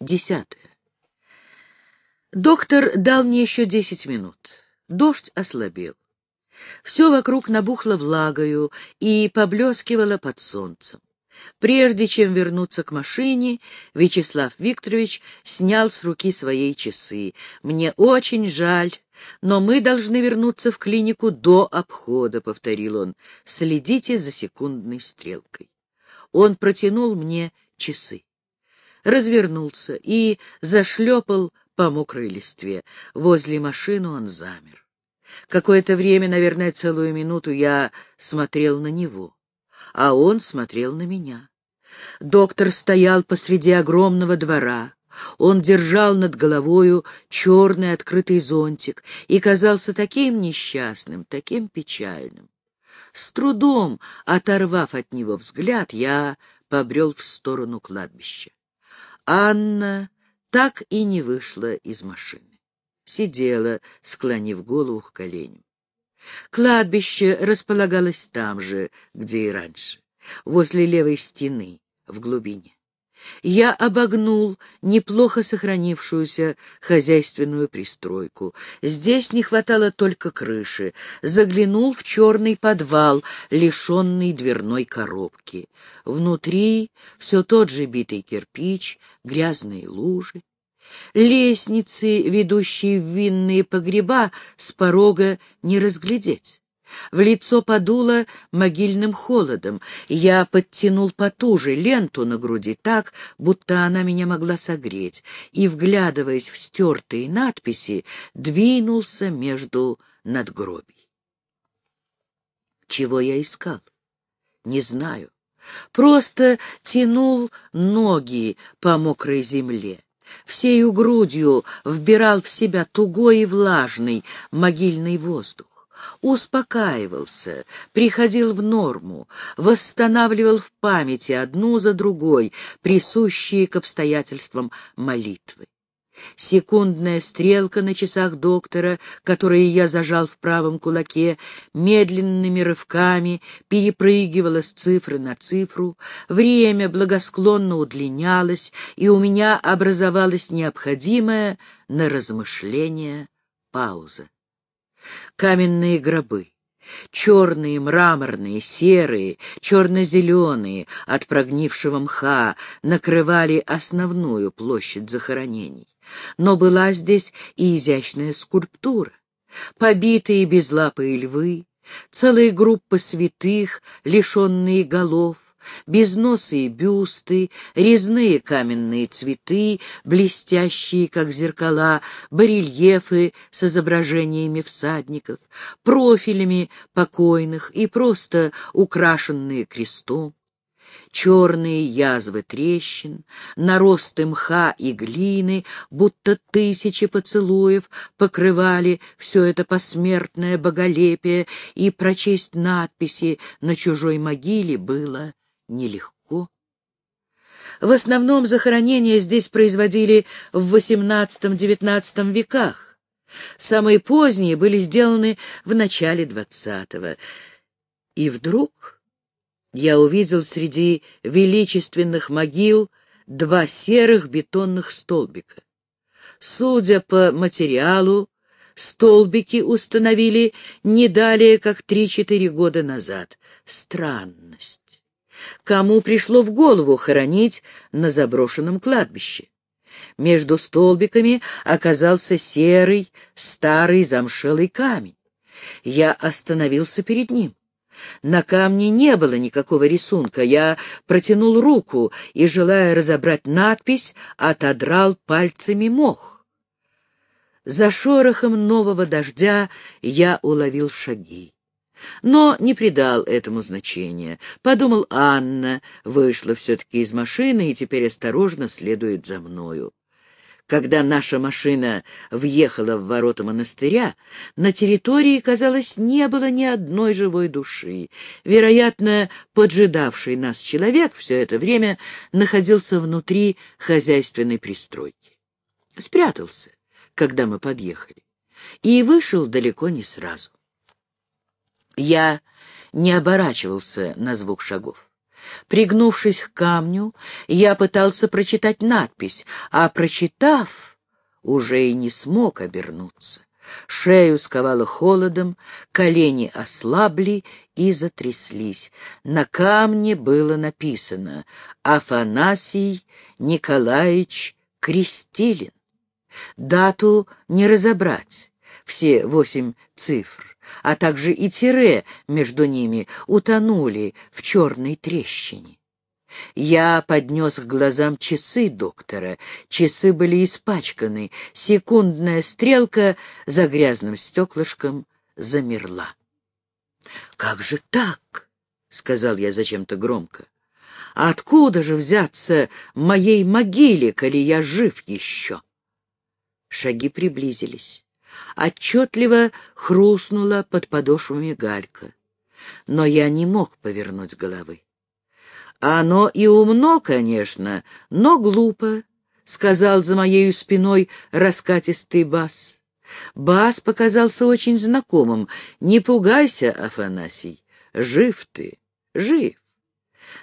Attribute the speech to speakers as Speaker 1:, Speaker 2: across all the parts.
Speaker 1: Десятое. Доктор дал мне еще десять минут. Дождь ослабел. Все вокруг набухло влагою и поблескивало под солнцем. Прежде чем вернуться к машине, Вячеслав Викторович снял с руки своей часы. «Мне очень жаль, но мы должны вернуться в клинику до обхода», — повторил он. «Следите за секундной стрелкой». Он протянул мне часы. Развернулся и зашлепал по мокрой листве. Возле машины он замер. Какое-то время, наверное, целую минуту я смотрел на него а он смотрел на меня. Доктор стоял посреди огромного двора. Он держал над головою черный открытый зонтик и казался таким несчастным, таким печальным. С трудом, оторвав от него взгляд, я побрел в сторону кладбища. Анна так и не вышла из машины. Сидела, склонив голову к коленям. Кладбище располагалось там же, где и раньше, возле левой стены, в глубине. Я обогнул неплохо сохранившуюся хозяйственную пристройку. Здесь не хватало только крыши. Заглянул в черный подвал, лишенный дверной коробки. Внутри все тот же битый кирпич, грязные лужи. Лестницы, ведущие в винные погреба, с порога не разглядеть. В лицо подуло могильным холодом. Я подтянул потуже ленту на груди так, будто она меня могла согреть, и, вглядываясь в стертые надписи, двинулся между надгробий. Чего я искал? Не знаю. Просто тянул ноги по мокрой земле всею грудью вбирал в себя тугой и влажный могильный воздух. Успокаивался, приходил в норму, восстанавливал в памяти одну за другой присущие к обстоятельствам молитвы. Секундная стрелка на часах доктора, которые я зажал в правом кулаке, медленными рывками перепрыгивала с цифры на цифру, время благосклонно удлинялось, и у меня образовалась необходимая на размышление пауза. Каменные гробы. Черные, мраморные, серые, черно-зеленые, от прогнившего мха, накрывали основную площадь захоронений. Но была здесь и изящная скульптура. Побитые безлапые львы, целая группа святых, лишенные голов, безносые бюсты, резные каменные цветы, блестящие, как зеркала, барельефы с изображениями всадников, профилями покойных и просто украшенные крестом. Черные язвы трещин, наросты мха и глины, будто тысячи поцелуев покрывали все это посмертное боголепие, и прочесть надписи на чужой могиле было нелегко. В основном захоронения здесь производили в XVIII-XIX веках. Самые поздние были сделаны в начале XX. И вдруг я увидел среди величественных могил два серых бетонных столбика. Судя по материалу, столбики установили не далее, как три-четыре года назад. Странность. Кому пришло в голову хоронить на заброшенном кладбище? Между столбиками оказался серый, старый замшелый камень. Я остановился перед ним. На камне не было никакого рисунка. Я протянул руку и, желая разобрать надпись, отодрал пальцами мох. За шорохом нового дождя я уловил шаги. Но не придал этому значения. Подумал, Анна вышла все-таки из машины и теперь осторожно следует за мною. Когда наша машина въехала в ворота монастыря, на территории, казалось, не было ни одной живой души. Вероятно, поджидавший нас человек все это время находился внутри хозяйственной пристройки. Спрятался, когда мы подъехали, и вышел далеко не сразу. Я не оборачивался на звук шагов. Пригнувшись к камню, я пытался прочитать надпись, а, прочитав, уже и не смог обернуться. Шею сковало холодом, колени ослабли и затряслись. На камне было написано «Афанасий Николаевич Крестилин». Дату не разобрать, все восемь цифр, а также и тире между ними утонули в черной трещине. Я поднес к глазам часы доктора. Часы были испачканы. Секундная стрелка за грязным стеклышком замерла. — Как же так? — сказал я зачем-то громко. — Откуда же взяться моей могиле, коли я жив еще? Шаги приблизились. Отчетливо хрустнула под подошвами галька. Но я не мог повернуть головы. Оно и умно, конечно, но глупо, — сказал за моею спиной раскатистый бас. Бас показался очень знакомым. Не пугайся, Афанасий, жив ты, жив.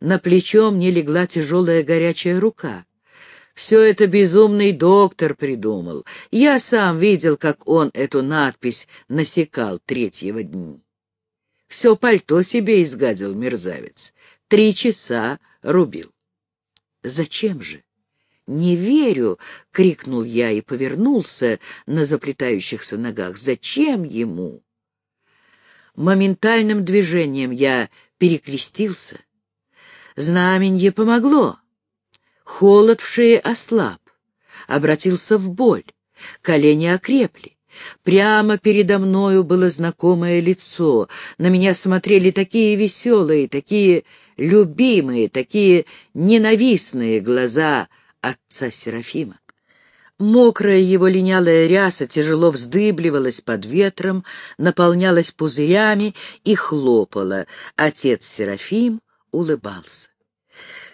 Speaker 1: На плечо мне легла тяжелая горячая рука. Все это безумный доктор придумал. Я сам видел, как он эту надпись насекал третьего дни. Все пальто себе изгадил мерзавец. Три часа рубил. Зачем же? «Не верю!» — крикнул я и повернулся на заплетающихся ногах. «Зачем ему?» Моментальным движением я перекрестился. Знаменье помогло. Холод в шее ослаб, обратился в боль, колени окрепли. Прямо передо мною было знакомое лицо. На меня смотрели такие веселые, такие любимые, такие ненавистные глаза отца Серафима. Мокрая его линялая ряса тяжело вздыбливалась под ветром, наполнялась пузырями и хлопала. Отец Серафим улыбался.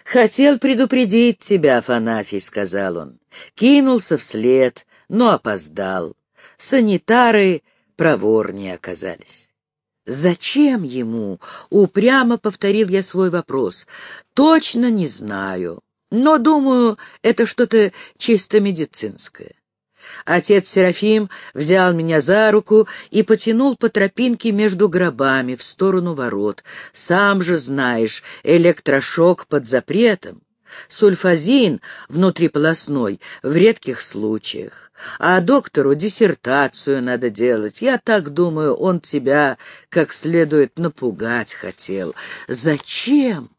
Speaker 1: «Хотел предупредить тебя, Афанасий», — сказал он. Кинулся вслед, но опоздал. Санитары проворнее оказались. «Зачем ему?» — упрямо повторил я свой вопрос. «Точно не знаю, но, думаю, это что-то чисто медицинское». Отец Серафим взял меня за руку и потянул по тропинке между гробами в сторону ворот. Сам же знаешь, электрошок под запретом. Сульфазин внутриполосной в редких случаях. А доктору диссертацию надо делать. Я так думаю, он тебя как следует напугать хотел. Зачем?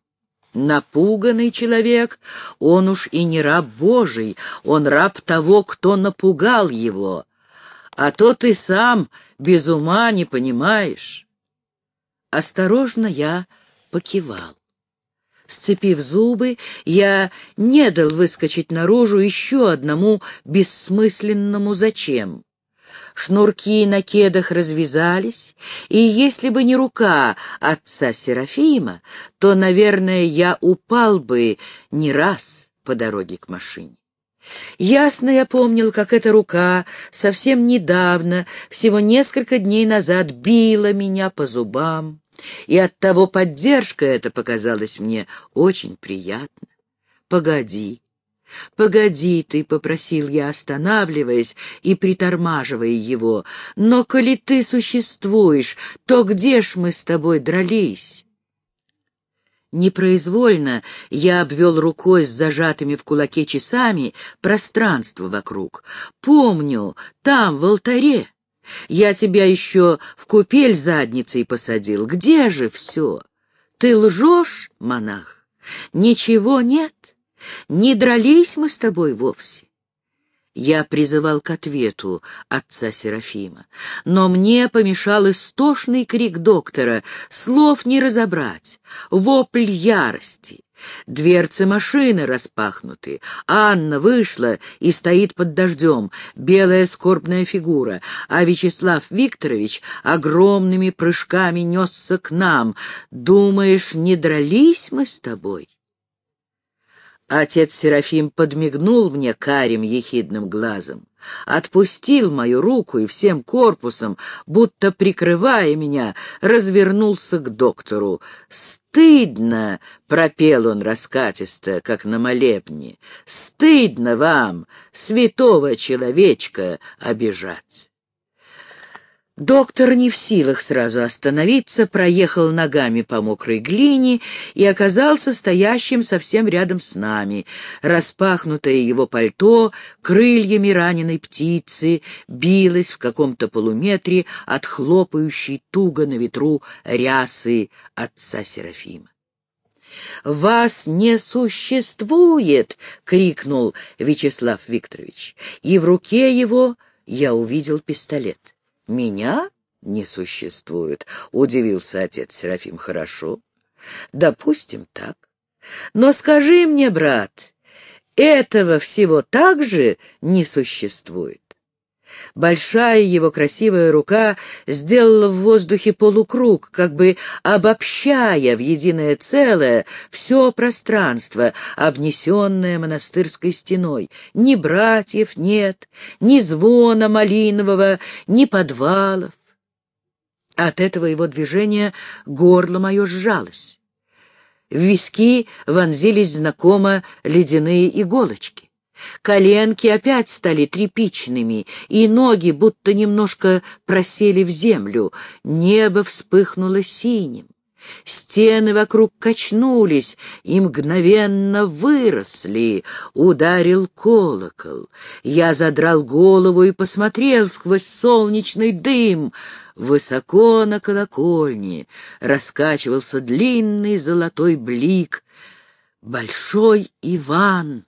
Speaker 1: Напуганный человек, он уж и не раб Божий, он раб того, кто напугал его. А то ты сам без ума не понимаешь. Осторожно я покивал. Сцепив зубы, я не дал выскочить наружу еще одному бессмысленному «зачем». Шнурки на кедах развязались, и если бы не рука отца Серафима, то, наверное, я упал бы не раз по дороге к машине. Ясно я помнил, как эта рука совсем недавно, всего несколько дней назад, била меня по зубам, и оттого поддержка эта показалась мне очень приятна. «Погоди, «Погоди ты», — попросил я, останавливаясь и притормаживая его, «но коли ты существуешь, то где ж мы с тобой дрались?» Непроизвольно я обвел рукой с зажатыми в кулаке часами пространство вокруг. «Помню, там, в алтаре. Я тебя еще в купель задницей посадил. Где же все? Ты лжешь, монах? Ничего нет?» Не дрались мы с тобой вовсе. Я призывал к ответу отца Серафима, но мне помешал истошный крик доктора, слов не разобрать, вопль ярости. Дверцы машины распахнуты. Анна вышла и стоит под дождем, белая скорбная фигура, а Вячеслав Викторович огромными прыжками несся к нам. «Думаешь, не дрались мы с тобой?» Отец Серафим подмигнул мне карим ехидным глазом, отпустил мою руку и всем корпусом, будто прикрывая меня, развернулся к доктору. «Стыдно!» — пропел он раскатисто, как на молебне. «Стыдно вам, святого человечка, обижать!» Доктор не в силах сразу остановиться, проехал ногами по мокрой глине и оказался стоящим совсем рядом с нами. Распахнутое его пальто крыльями раненой птицы билось в каком-то полуметре от хлопающей туго на ветру рясы отца Серафима. «Вас не существует!» — крикнул Вячеслав Викторович, и в руке его я увидел пистолет. «Меня не существует», — удивился отец Серафим. «Хорошо. Допустим, так. Но скажи мне, брат, этого всего также не существует. Большая его красивая рука сделала в воздухе полукруг, как бы обобщая в единое целое все пространство, обнесенное монастырской стеной. Ни братьев нет, ни звона малинового, ни подвалов. От этого его движения горло мое сжалось. В виски вонзились знакомо ледяные иголочки. Коленки опять стали тряпичными, и ноги будто немножко просели в землю. Небо вспыхнуло синим. Стены вокруг качнулись и мгновенно выросли. Ударил колокол. Я задрал голову и посмотрел сквозь солнечный дым. Высоко на колокольне раскачивался длинный золотой блик. Большой Иван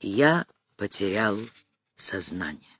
Speaker 1: я потерял сознание.